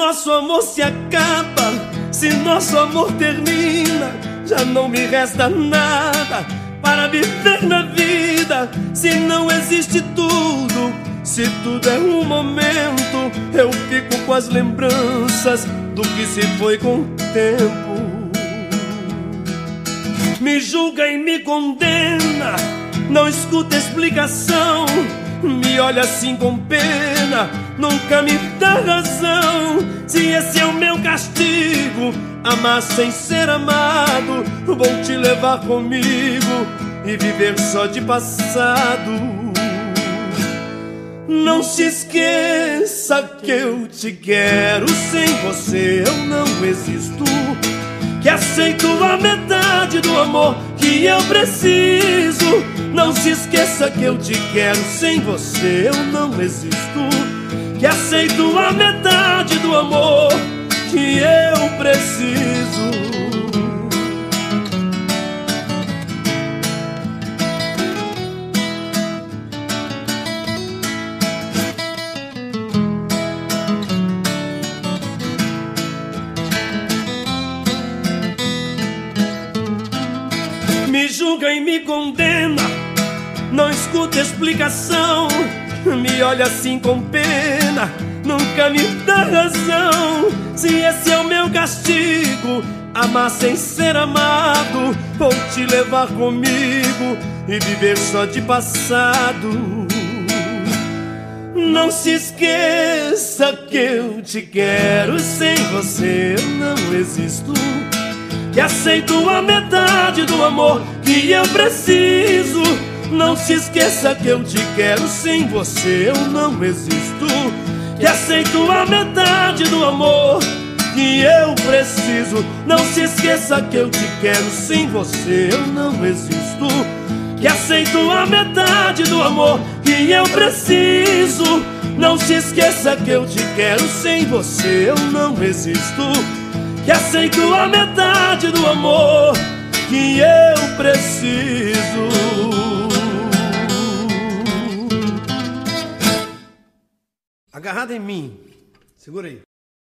nosso amor se acaba, se nosso amor termina, já não me resta nada para viver na vida. Se não existe tudo, se tudo é um momento, eu fico com as lembranças do que se foi com o tempo. Me julga e me condena, não escuta explicação. Me olha assim com pena, nunca me dá razão. Se esse é o meu castigo, amar sem ser amado, vou te levar comigo e viver só de passado. Não se esqueça que eu te quero, sem você eu não existo. Que aceito a metade do amor que eu preciso. Não se esqueça que eu te quero, sem você eu não existo. Que aceito a metade do amor que eu preciso. Julga e me condena, não escuta explicação. Me olha assim com pena, nunca me dá razão. Se esse é o meu castigo, amar sem ser amado, vou te levar comigo e viver só de passado. Não se esqueça que eu te quero, sem você eu não existo. Que aceito a metade do amor que eu preciso. Não se esqueça que eu te quero, sem você eu não existo. Que aceito a metade do amor que eu preciso. Não se esqueça que eu te quero, sem você eu não existo. Que aceito a metade do amor que eu preciso. Não se esqueça que eu te quero, sem você eu não existo. Que aceito a metade do amor que eu preciso. Agarrado em mim, segura aí.